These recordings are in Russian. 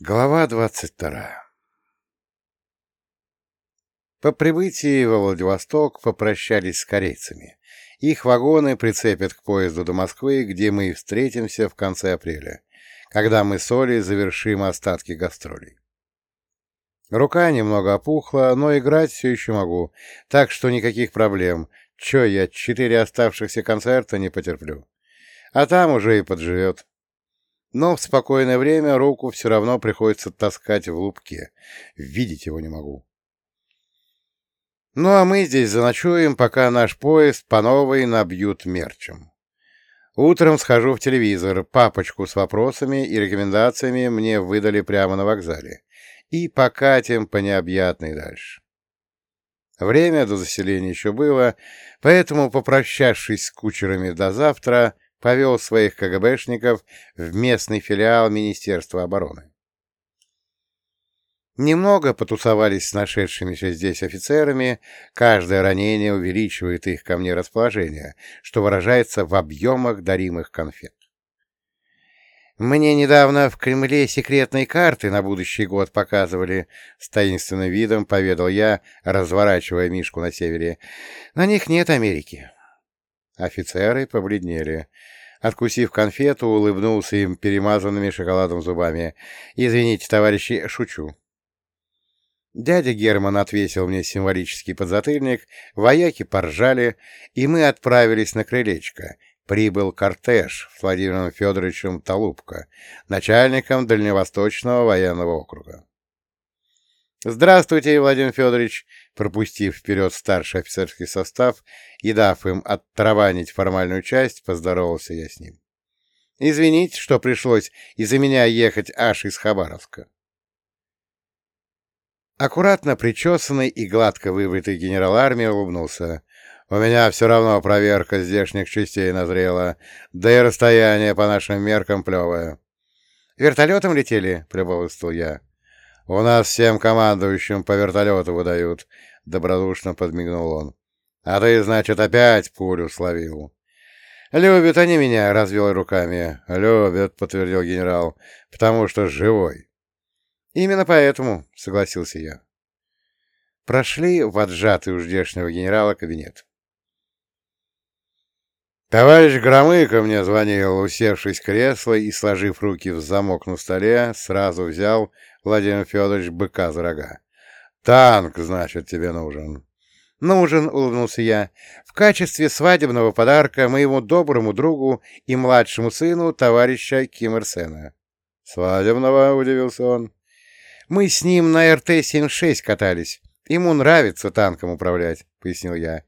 Глава двадцать вторая По прибытии во Владивосток попрощались с корейцами. Их вагоны прицепят к поезду до Москвы, где мы и встретимся в конце апреля, когда мы с Олей завершим остатки гастролей. Рука немного опухла, но играть все еще могу, так что никаких проблем. Че, я четыре оставшихся концерта не потерплю. А там уже и подживет. Но в спокойное время руку все равно приходится таскать в лупке. Видеть его не могу. Ну а мы здесь заночуем, пока наш поезд по новой набьют мерчем. Утром схожу в телевизор, папочку с вопросами и рекомендациями мне выдали прямо на вокзале. И покатим по необъятной дальше. Время до заселения еще было, поэтому, попрощавшись с кучерами до завтра, повел своих КГБшников в местный филиал Министерства обороны. Немного потусовались с нашедшимися здесь офицерами, каждое ранение увеличивает их ко мне расположение, что выражается в объемах даримых конфет. Мне недавно в Кремле секретные карты на будущий год показывали, с таинственным видом поведал я, разворачивая Мишку на севере. На них нет Америки. Офицеры побледнели. Откусив конфету, улыбнулся им перемазанными шоколадом зубами. «Извините, товарищи, шучу». Дядя Герман отвесил мне символический подзатыльник, вояки поржали, и мы отправились на крылечко. Прибыл кортеж с Владимиром Федоровичем Толупко, начальником Дальневосточного военного округа. «Здравствуйте, Владимир Федорович!» Пропустив вперед старший офицерский состав и дав им оттраванить формальную часть, поздоровался я с ним. «Извините, что пришлось из-за меня ехать аж из Хабаровска». Аккуратно причесанный и гладко выбритый генерал армии улыбнулся. «У меня все равно проверка здешних частей назрела, да и расстояние по нашим меркам плевое». «Вертолетом летели?» — прибавствовал я. «У нас всем командующим по вертолету выдают», — добродушно подмигнул он. «А ты, значит, опять пулю словил». «Любят они меня», — развел руками. «Любят», — подтвердил генерал, — «потому что живой». «Именно поэтому», — согласился я. Прошли в отжатый у ждешнего генерала кабинет. Товарищ Громыко мне звонил, усевшись в кресло и, сложив руки в замок на столе, сразу взял Владимир Федорович быка за рога. «Танк, значит, тебе нужен». «Нужен», — улыбнулся я, — «в качестве свадебного подарка моему доброму другу и младшему сыну товарища Ким Ир Сена». «Свадебного?» — удивился он. «Мы с ним на РТ-76 катались. Ему нравится танком управлять», — пояснил я.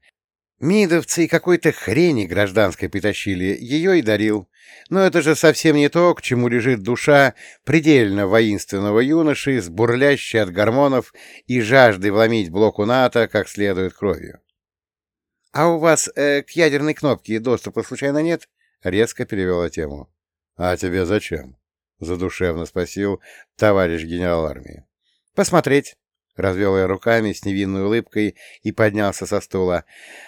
Мидовцы какой-то хрени гражданской притащили, ее и дарил. Но это же совсем не то, к чему лежит душа предельно воинственного юноши, с бурлящей от гормонов и жаждой вломить блоку НАТО как следует кровью. — А у вас э, к ядерной кнопке доступа случайно нет? — резко перевела тему. — А тебе зачем? — задушевно спросил товарищ генерал армии. — Посмотреть. Развел я руками с невинной улыбкой и поднялся со стула.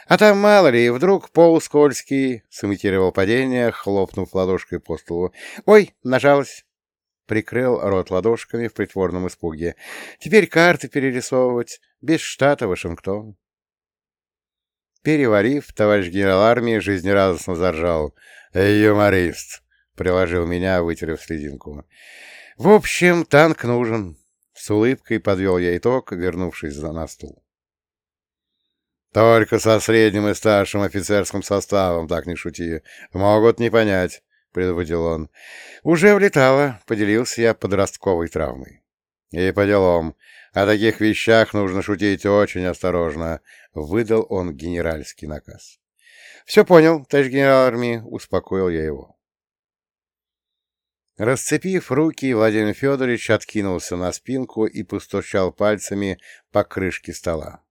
«А там, мало ли, вдруг пол скользкий!» — сымитировал падение, хлопнув ладошкой по столу. «Ой, нажалась!» Прикрыл рот ладошками в притворном испуге. «Теперь карты перерисовывать. Без штата Вашингтон». Переварив, товарищ генерал армии жизнерадостно заржал. «Юморист!» — приложил меня, вытерев слезинку. «В общем, танк нужен. С улыбкой подвел я итог, вернувшись на стул. «Только со средним и старшим офицерским составом, так не шути. Могут не понять», — предупредил он. «Уже влетало», — поделился я подростковой травмой. «И по делам. О таких вещах нужно шутить очень осторожно», — выдал он генеральский наказ. «Все понял, товарищ генерал армии», — успокоил я его. Расцепив руки, Владимир Федорович откинулся на спинку и постучал пальцами по крышке стола.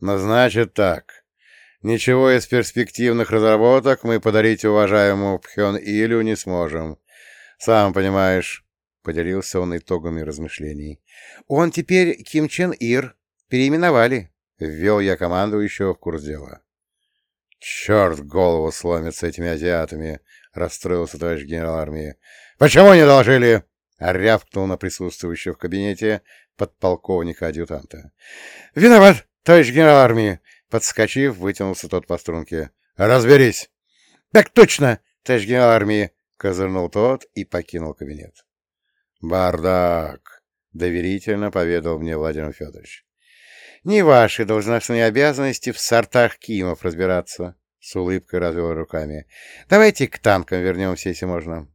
«Ну, значит так. Ничего из перспективных разработок мы подарить уважаемому Пхён Илю не сможем. Сам понимаешь», — поделился он итогами размышлений. «Он теперь Ким Чен Ир. Переименовали», — ввел я командующего в курс дела. «Черт голову сломит с этими азиатами!» — расстроился товарищ генерал армии. «Почему не доложили?» — рявкнул на присутствующего в кабинете подполковника-адъютанта. — Виноват, товарищ генерал армии! — подскочив, вытянулся тот по струнке. — Разберись! — Так точно, товарищ генерал армии! — козырнул тот и покинул кабинет. — Бардак! — доверительно поведал мне Владимир Федорович. — Не ваши должностные обязанности в сортах Кимов разбираться, — с улыбкой развел руками. — Давайте к танкам вернемся, если можно.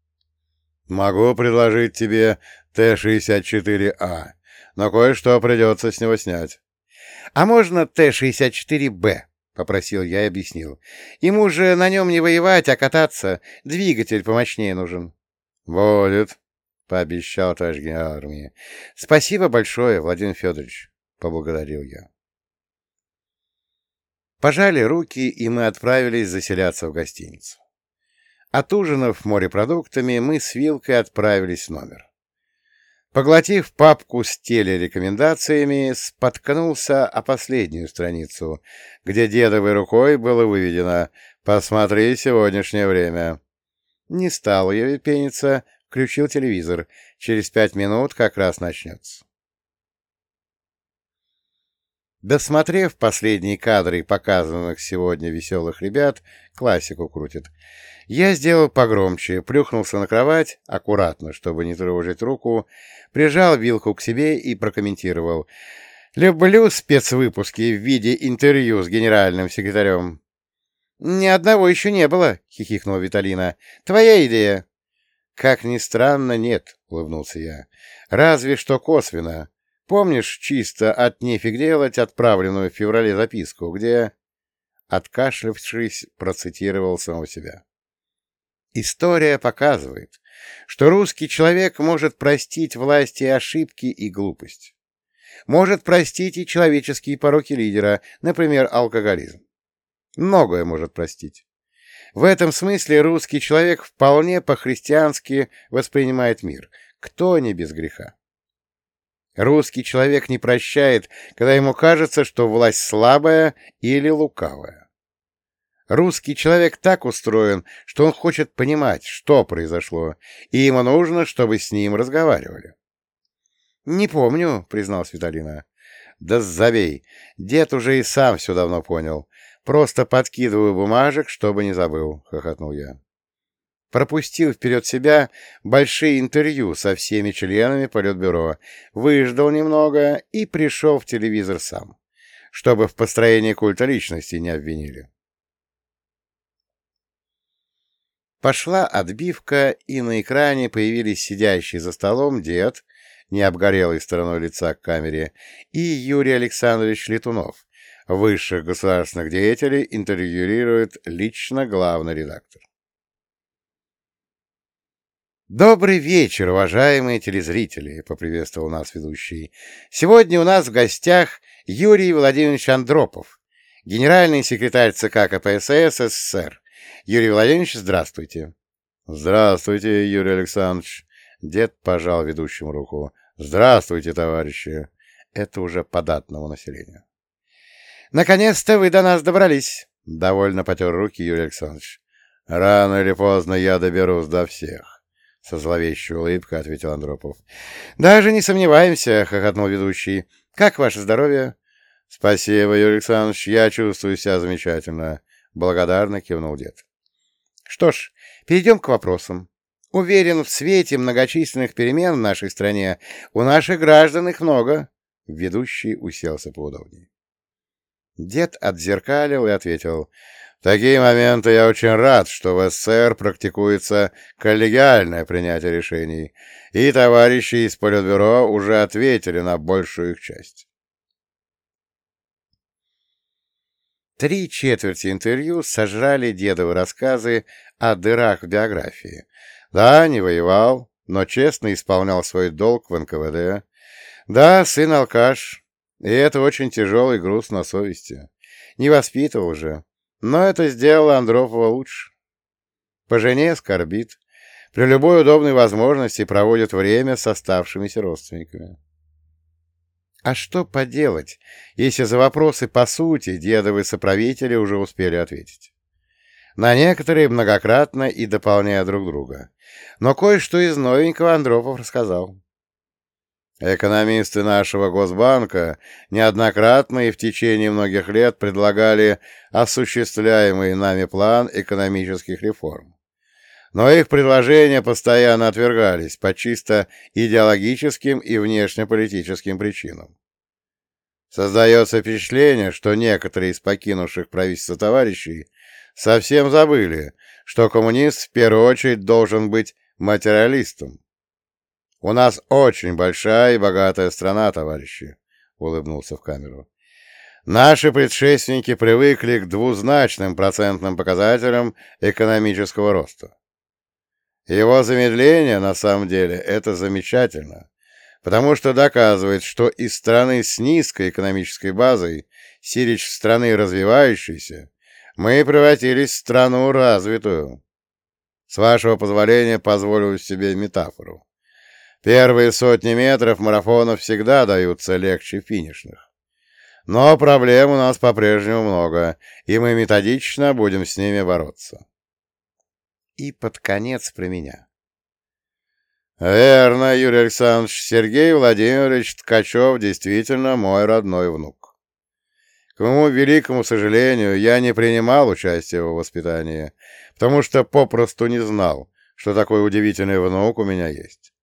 — Могу предложить тебе Т-64А, но кое-что придется с него снять. — А можно Т-64Б? — попросил я и объяснил. — Ему же на нем не воевать, а кататься. Двигатель помощнее нужен. — Будет, — пообещал товарищ генерал армии. — Спасибо большое, Владимир Федорович, — поблагодарил я. Пожали руки, и мы отправились заселяться в гостиницу. Отужинав морепродуктами, мы с Вилкой отправились в номер. Поглотив папку с телерекомендациями, споткнулся о последнюю страницу, где дедовой рукой было выведено «Посмотри сегодняшнее время». Не стал я пениться, включил телевизор. Через пять минут как раз начнется. Досмотрев последние кадры показанных сегодня веселых ребят, классику крутит, я сделал погромче, плюхнулся на кровать, аккуратно, чтобы не тревожить руку, прижал вилку к себе и прокомментировал. «Люблю спецвыпуски в виде интервью с генеральным секретарем». «Ни одного еще не было», — хихикнула Виталина. «Твоя идея». «Как ни странно, нет», — улыбнулся я. «Разве что косвенно. Помнишь чисто от нефиг делать отправленную в феврале записку, где, откашлявшись, процитировал самого себя? История показывает, что русский человек может простить власти ошибки и глупость. Может простить и человеческие пороки лидера, например, алкоголизм. Многое может простить. В этом смысле русский человек вполне по-христиански воспринимает мир. Кто не без греха? Русский человек не прощает, когда ему кажется, что власть слабая или лукавая. Русский человек так устроен, что он хочет понимать, что произошло, и ему нужно, чтобы с ним разговаривали. — Не помню, — признал Светалина. — Да забей, дед уже и сам все давно понял. Просто подкидываю бумажек, чтобы не забыл, — хохотнул я пропустил вперед себя большие интервью со всеми членами Политбюро, выждал немного и пришел в телевизор сам, чтобы в построении культа личности не обвинили. Пошла отбивка, и на экране появились сидящий за столом дед, не обгорелой стороной лица к камере, и Юрий Александрович Летунов, высших государственных деятелей интервьюирует лично главный редактор. «Добрый вечер, уважаемые телезрители!» — поприветствовал нас ведущий. «Сегодня у нас в гостях Юрий Владимирович Андропов, генеральный секретарь ЦК КПСС СССР. Юрий Владимирович, здравствуйте!» «Здравствуйте, Юрий Александрович!» Дед пожал ведущему руку. «Здравствуйте, товарищи!» Это уже податного населения. «Наконец-то вы до нас добрались!» — довольно потер руки Юрий Александрович. «Рано или поздно я доберусь до всех». — со зловещей улыбкой ответил Андропов. — Даже не сомневаемся, — хохотнул ведущий. — Как ваше здоровье? — Спасибо, Юрий Александрович, я чувствую себя замечательно. Благодарно кивнул дед. — Что ж, перейдем к вопросам. Уверен, в свете многочисленных перемен в нашей стране у наших граждан их много. Ведущий уселся поудобнее. Дед отзеркалил и ответил — такие моменты я очень рад, что в СССР практикуется коллегиальное принятие решений, и товарищи из Политбюро уже ответили на большую их часть. Три четверти интервью сожрали дедовы рассказы о дырах в биографии. Да, не воевал, но честно исполнял свой долг в НКВД. Да, сын алкаш, и это очень тяжелый груз на совести. Не воспитывал же. Но это сделало Андропова лучше. По жене скорбит, при любой удобной возможности проводит время с оставшимися родственниками. А что поделать, если за вопросы по сути дедовы соправители уже успели ответить? на некоторые многократно и дополняя друг друга. Но кое-что из новенького Андропов рассказал. Экономисты нашего Госбанка неоднократно и в течение многих лет предлагали осуществляемый нами план экономических реформ. Но их предложения постоянно отвергались по чисто идеологическим и внешнеполитическим причинам. Создается впечатление, что некоторые из покинувших правительство товарищей совсем забыли, что коммунист в первую очередь должен быть материалистом. «У нас очень большая и богатая страна, товарищи», — улыбнулся в камеру. «Наши предшественники привыкли к двузначным процентным показателям экономического роста. Его замедление, на самом деле, это замечательно, потому что доказывает, что из страны с низкой экономической базой, сирич страны развивающейся, мы превратились в страну развитую. С вашего позволения позволю себе метафору. Первые сотни метров марафонов всегда даются легче финишных. Но проблем у нас по-прежнему много, и мы методично будем с ними бороться. И под конец про меня. Верно, Юрий Александрович, Сергей Владимирович Ткачев действительно мой родной внук. К моему великому сожалению, я не принимал участия в воспитании, потому что попросту не знал, что такой удивительный внук у меня есть.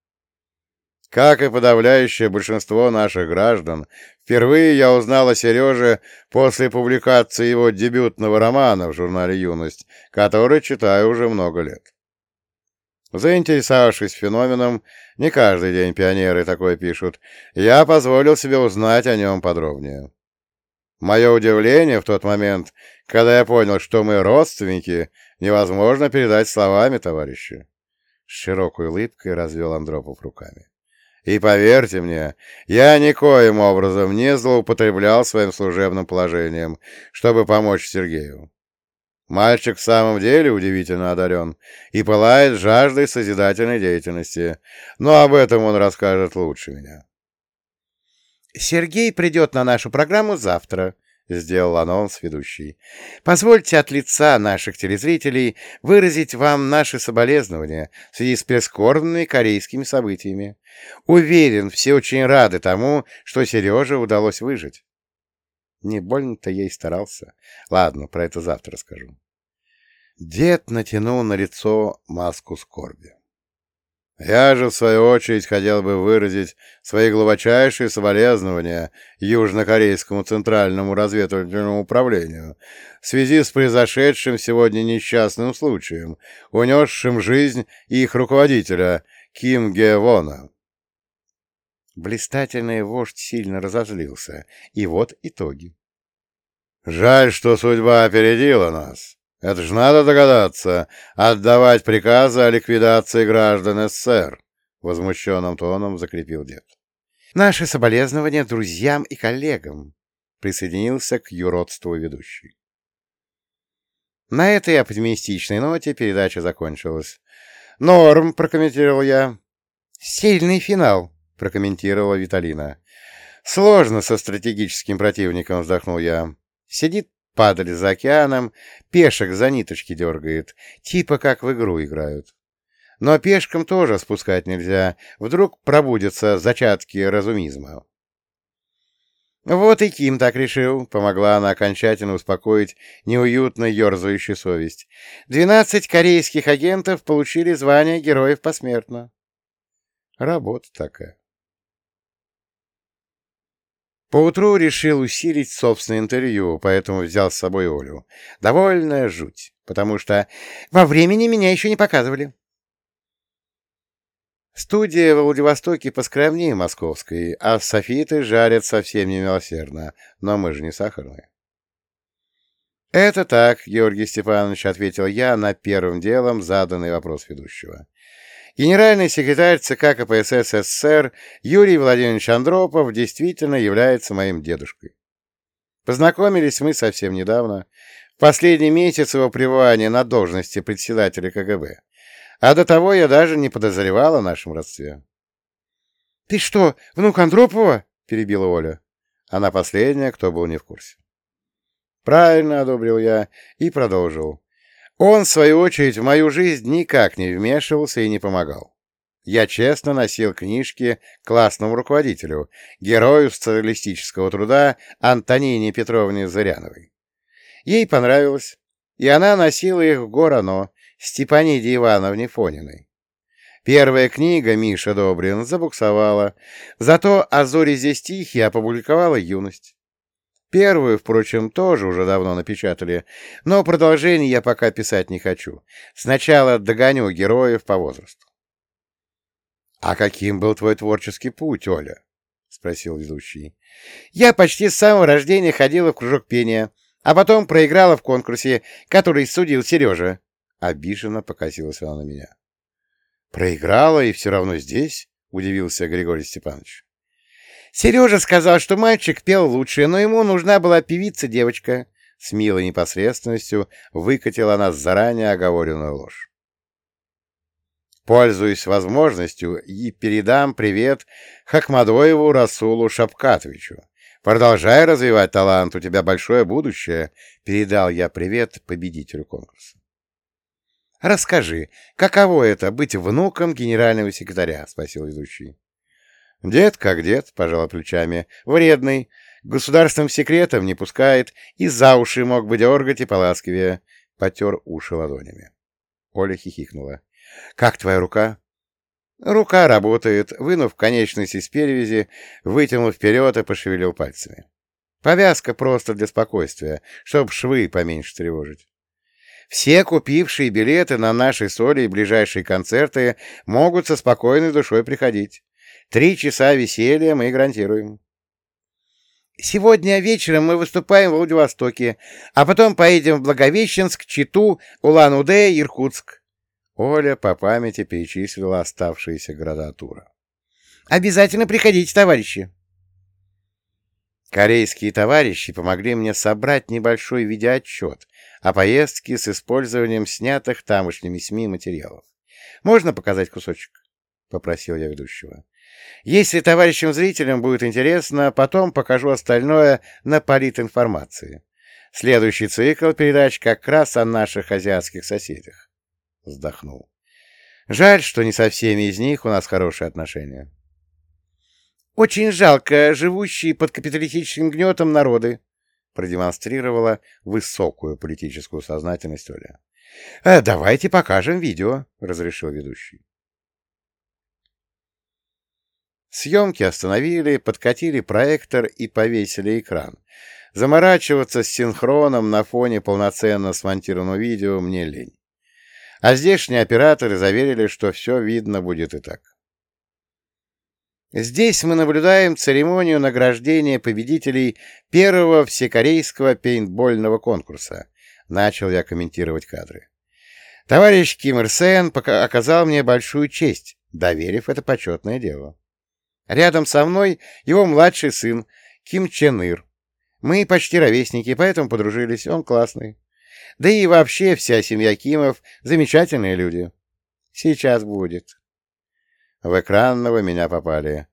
Как и подавляющее большинство наших граждан, впервые я узнал о Сереже после публикации его дебютного романа в журнале «Юность», который читаю уже много лет. Заинтересовавшись феноменом, не каждый день пионеры такое пишут, я позволил себе узнать о нем подробнее. Мое удивление в тот момент, когда я понял, что мы родственники, невозможно передать словами, товарищи. С широкой улыбкой развел Андропов руками. И поверьте мне, я никоим образом не злоупотреблял своим служебным положением, чтобы помочь Сергею. Мальчик в самом деле удивительно одарен и пылает жаждой созидательной деятельности, но об этом он расскажет лучше меня. «Сергей придет на нашу программу завтра», — сделал анонс ведущий. «Позвольте от лица наших телезрителей выразить вам наши соболезнования в связи с прискорбными корейскими событиями. Уверен, все очень рады тому, что Сереже удалось выжить». Не больно-то ей старался. Ладно, про это завтра расскажу. Дед натянул на лицо маску скорби. Я же, в свою очередь, хотел бы выразить свои глубочайшие соболезнования Южнокорейскому Центральному разведывательному управлению в связи с произошедшим сегодня несчастным случаем, унесшим жизнь их руководителя Ким Ге Вона. Блистательный вождь сильно разозлился, и вот итоги. «Жаль, что судьба опередила нас», это ж надо догадаться, отдавать приказы о ликвидации граждан СССР, — возмущенным тоном закрепил дед. Наши соболезнования друзьям и коллегам, — присоединился к юродству ведущий. На этой оптимистичной ноте передача закончилась. «Норм», — прокомментировал я. «Сильный финал», — прокомментировала Виталина. «Сложно со стратегическим противником», — вздохнул я. «Сидит Падали за океаном, пешек за ниточки дергает, типа как в игру играют. Но пешкам тоже спускать нельзя, вдруг пробудятся зачатки разумизма. Вот и Ким так решил, помогла она окончательно успокоить неуютно ерзающую совесть. Двенадцать корейских агентов получили звание героев посмертно. Работа такая. Поутру решил усилить собственное интервью, поэтому взял с собой Олю. Довольная жуть, потому что во времени меня еще не показывали. Студия в Владивостоке поскромнее московской, а софиты жарят совсем немилосердно, но мы же не сахарные. «Это так, Георгий Степанович», — ответил я на первым делом заданный вопрос ведущего. Генеральный секретарь ЦК КПСС СССР Юрий Владимирович Андропов действительно является моим дедушкой. Познакомились мы совсем недавно, в последний месяц его пребывания на должности председателя КГБ. А до того я даже не подозревал о нашем родстве. — Ты что, внук Андропова? — перебила Оля. Она последняя, кто был не в курсе. Правильно одобрил я и продолжил. Он, в свою очередь, в мою жизнь никак не вмешивался и не помогал. Я честно носил книжки классному руководителю, герою социалистического труда Антонине Петровне Зыряновой. Ей понравилось, и она носила их в Горано, Степаниде Ивановне Фониной. Первая книга Миша Добрин забуксовала, зато «А зори здесь тихие» опубликовала «Юность». Первую, впрочем, тоже уже давно напечатали, но продолжение я пока писать не хочу. Сначала догоню героев по возрасту. — А каким был твой творческий путь, Оля? — спросил ведущий. — Я почти с самого рождения ходила в кружок пения, а потом проиграла в конкурсе, который судил Сережа. Обиженно покосилась она на меня. — Проиграла и все равно здесь? — удивился Григорий Степанович. Сережа сказал, что мальчик пел лучше, но ему нужна была певица-девочка. С милой непосредственностью выкатила она заранее оговоренную ложь. Пользуясь возможностью, и передам привет Хакмадоеву Расулу Шапкатовичу. Продолжай развивать талант, у тебя большое будущее, передал я привет победителю конкурса. Расскажи, каково это быть внуком генерального секретаря, спросил ведущий. Дед как дед, пожал плечами, вредный, государственным секретом не пускает, и за уши мог бы дергать и поласкивее. Потер уши ладонями. Оля хихикнула. — Как твоя рука? Рука работает, вынув конечность из перевязи, вытянул вперед и пошевелил пальцами. Повязка просто для спокойствия, чтоб швы поменьше тревожить. Все купившие билеты на наши соли и ближайшие концерты могут со спокойной душой приходить. Три часа веселья мы гарантируем. Сегодня вечером мы выступаем в Владивостоке, а потом поедем в Благовещенск, Читу, Улан-Удэ, Иркутск. Оля по памяти перечислила оставшиеся города тура. Обязательно приходите, товарищи. Корейские товарищи помогли мне собрать небольшой видеоотчет о поездке с использованием снятых тамошними СМИ материалов. «Можно показать кусочек?» — попросил я ведущего. Если товарищам зрителям будет интересно, потом покажу остальное на политинформации. Следующий цикл передач как раз о наших азиатских соседях. Вздохнул. Жаль, что не со всеми из них у нас хорошие отношения. Очень жалко живущие под капиталистическим гнетом народы, продемонстрировала высокую политическую сознательность Оля. «Э, «Давайте покажем видео», — разрешил ведущий. Съемки остановили, подкатили проектор и повесили экран. Заморачиваться с синхроном на фоне полноценно смонтированного видео мне лень. А здешние операторы заверили, что все видно будет и так. Здесь мы наблюдаем церемонию награждения победителей первого всекорейского пейнтбольного конкурса. Начал я комментировать кадры. Товарищ Ким Ир Сен оказал мне большую честь, доверив это почетное дело. Рядом со мной его младший сын, Ким Чен Ир. Мы почти ровесники, поэтому подружились, он классный. Да и вообще вся семья Кимов — замечательные люди. Сейчас будет. В экранного меня попали.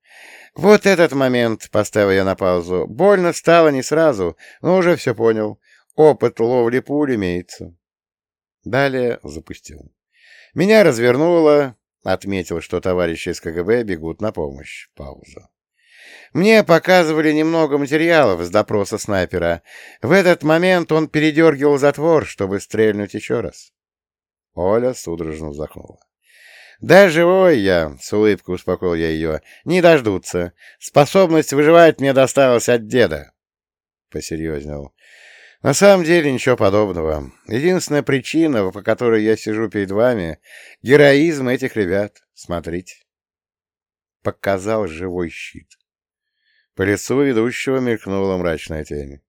Вот этот момент, поставил я на паузу. Больно стало не сразу, но уже все понял. Опыт ловли пуль имеется. Далее запустил. Меня развернуло, Отметил, что товарищи из КГБ бегут на помощь. Пауза. Мне показывали немного материалов с допроса снайпера. В этот момент он передергивал затвор, чтобы стрельнуть еще раз. Оля судорожно вздохнула. «Да живой я!» — с улыбкой успокоил я ее. «Не дождутся. Способность выживать мне досталась от деда». Посерьезнел. На самом деле ничего подобного. Единственная причина, по которой я сижу перед вами — героизм этих ребят. Смотрите. Показал живой щит. По лицу ведущего мелькнула мрачная тень.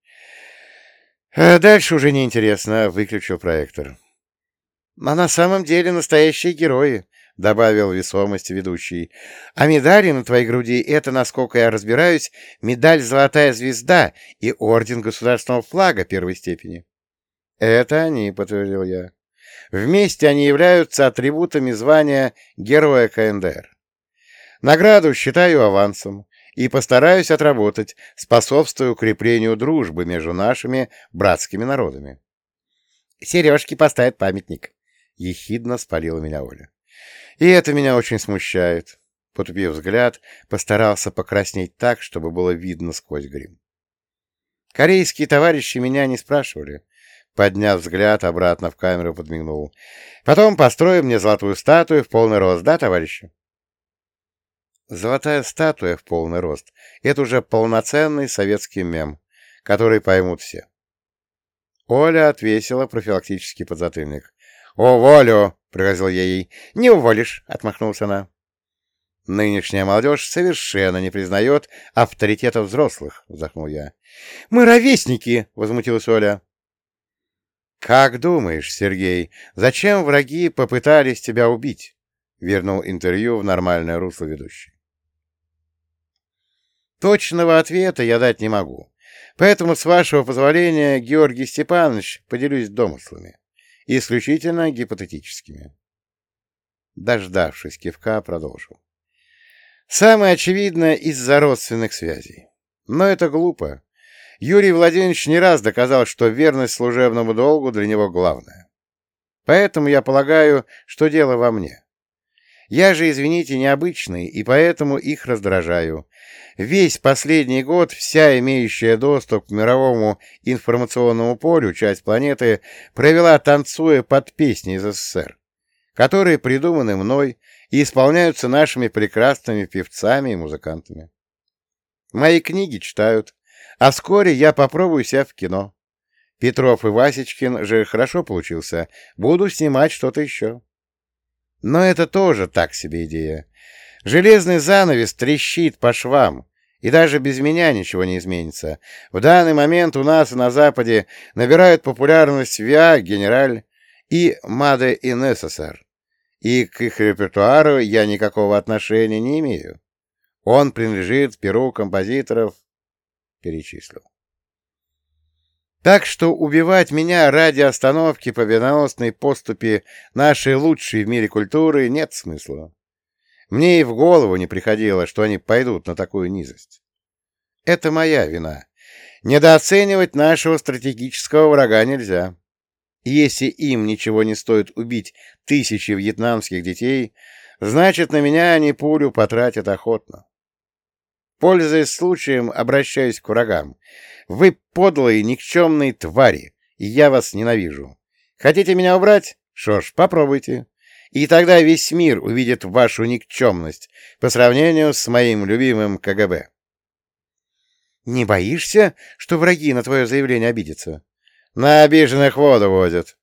А дальше уже неинтересно, выключил проектор. А на самом деле настоящие герои добавил весомости ведущий. А медали на твоей груди — это, насколько я разбираюсь, медаль «Золотая звезда» и орден государственного флага первой степени. Это они, — подтвердил я. Вместе они являются атрибутами звания Героя КНДР. Награду считаю авансом и постараюсь отработать, способствуя укреплению дружбы между нашими братскими народами. Сережки поставят памятник. Ехидно спалила меня Оля. И это меня очень смущает. Потупив взгляд, постарался покраснеть так, чтобы было видно сквозь грим. Корейские товарищи меня не спрашивали. Подняв взгляд, обратно в камеру подмигнул. Потом построим мне золотую статую в полный рост, да, товарищи? Золотая статуя в полный рост — это уже полноценный советский мем, который поймут все. Оля отвесила профилактический подзатыльник. «Уволю!» — пригрозил я ей. «Не уволишь!» — отмахнулась она. «Нынешняя молодежь совершенно не признает авторитета взрослых», — вздохнул я. «Мы ровесники!» — возмутилась Оля. «Как думаешь, Сергей, зачем враги попытались тебя убить?» — вернул интервью в нормальное русло ведущий. Точного ответа я дать не могу, поэтому, с вашего позволения, Георгий Степанович, поделюсь домыслами, исключительно гипотетическими. Дождавшись кивка, продолжил. Самое очевидное из-за родственных связей. Но это глупо. Юрий Владимирович не раз доказал, что верность служебному долгу для него главное. Поэтому я полагаю, что дело во мне. Я же, извините, необычный, и поэтому их раздражаю. Весь последний год вся имеющая доступ к мировому информационному полю часть планеты провела, танцуя под песни из СССР, которые придуманы мной и исполняются нашими прекрасными певцами и музыкантами. Мои книги читают, а вскоре я попробую себя в кино. Петров и Васечкин же хорошо получился, буду снимать что-то еще. Но это тоже так себе идея. Железный занавес трещит по швам, и даже без меня ничего не изменится. В данный момент у нас и на Западе набирают популярность ВИА, Генераль и Маде и СССР. И к их репертуару я никакого отношения не имею. Он принадлежит перу композиторов, перечислил. Так что убивать меня ради остановки победоносной поступи нашей лучшей в мире культуры нет смысла. Мне и в голову не приходило, что они пойдут на такую низость. Это моя вина. Недооценивать нашего стратегического врага нельзя. Если им ничего не стоит убить тысячи вьетнамских детей, значит, на меня они пулю потратят охотно. Пользуясь случаем, обращаюсь к врагам. Вы подлые, никчемные твари, и я вас ненавижу. Хотите меня убрать? Что ж, попробуйте. И тогда весь мир увидит вашу никчемность по сравнению с моим любимым КГБ. Не боишься, что враги на твое заявление обидятся? На обиженных воду возят,